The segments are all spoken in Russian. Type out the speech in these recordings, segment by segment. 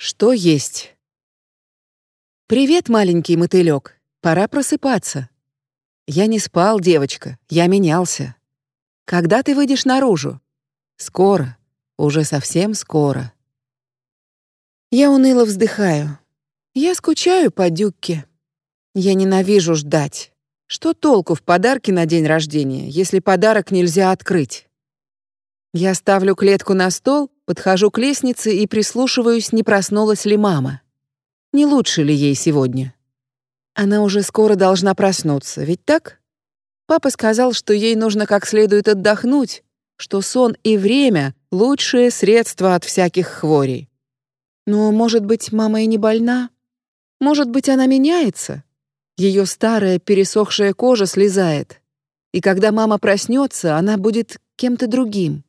Что есть? Привет, маленький мотылёк. Пора просыпаться. Я не спал, девочка, я менялся. Когда ты выйдешь наружу? Скоро, уже совсем скоро. Я уныло вздыхаю. Я скучаю по Дюкке. Я ненавижу ждать. Что толку в подарке на день рождения, если подарок нельзя открыть? Я ставлю клетку на стол, подхожу к лестнице и прислушиваюсь, не проснулась ли мама. Не лучше ли ей сегодня? Она уже скоро должна проснуться, ведь так? Папа сказал, что ей нужно как следует отдохнуть, что сон и время — лучшее средство от всяких хворей. Но, может быть, мама и не больна? Может быть, она меняется? Ее старая пересохшая кожа слезает. И когда мама проснется, она будет кем-то другим.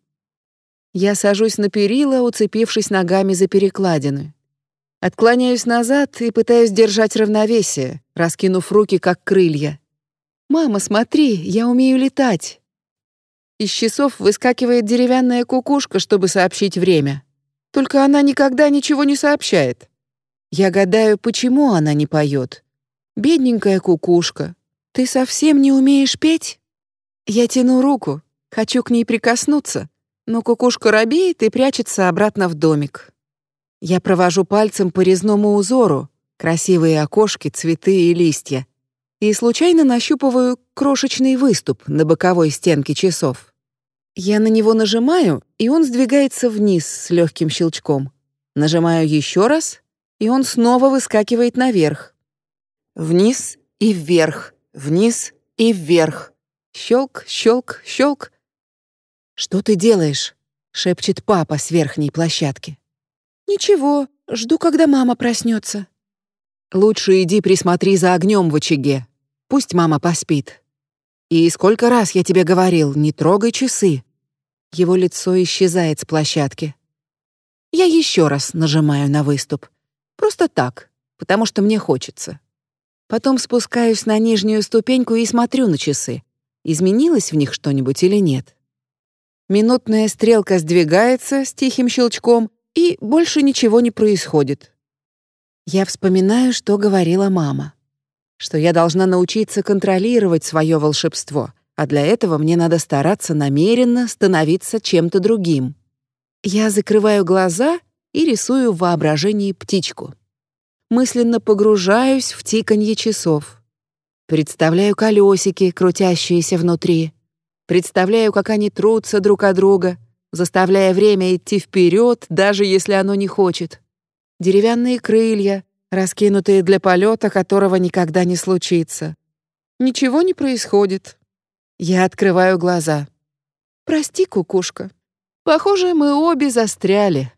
Я сажусь на перила, уцепившись ногами за перекладины. Отклоняюсь назад и пытаюсь держать равновесие, раскинув руки как крылья. «Мама, смотри, я умею летать!» Из часов выскакивает деревянная кукушка, чтобы сообщить время. Только она никогда ничего не сообщает. Я гадаю, почему она не поет. Бедненькая кукушка, ты совсем не умеешь петь? Я тяну руку, хочу к ней прикоснуться, но кукушка робеет и прячется обратно в домик. Я провожу пальцем по резному узору, красивые окошки, цветы и листья, и случайно нащупываю крошечный выступ на боковой стенке часов. Я на него нажимаю, и он сдвигается вниз с легким щелчком. Нажимаю еще раз, и он снова выскакивает наверх. Вниз и вверх, вниз и вверх. Щелк, щелк, щелк. «Что ты делаешь?» — шепчет папа с верхней площадки. «Ничего, жду, когда мама проснется». «Лучше иди присмотри за огнем в очаге. Пусть мама поспит. И сколько раз я тебе говорил, не трогай часы». Его лицо исчезает с площадки. Я еще раз нажимаю на выступ. Просто так, потому что мне хочется. Потом спускаюсь на нижнюю ступеньку и смотрю на часы. Изменилось в них что-нибудь или нет? Минутная стрелка сдвигается с тихим щелчком, и больше ничего не происходит. Я вспоминаю, что говорила мама. Что я должна научиться контролировать свое волшебство, а для этого мне надо стараться намеренно становиться чем-то другим. Я закрываю глаза и рисую в воображении птичку. Мысленно погружаюсь в тиканье часов. Представляю колесики, крутящиеся внутри — Представляю, как они трутся друг о друга, заставляя время идти вперед, даже если оно не хочет. Деревянные крылья, раскинутые для полета, которого никогда не случится. Ничего не происходит. Я открываю глаза. «Прости, кукушка. Похоже, мы обе застряли».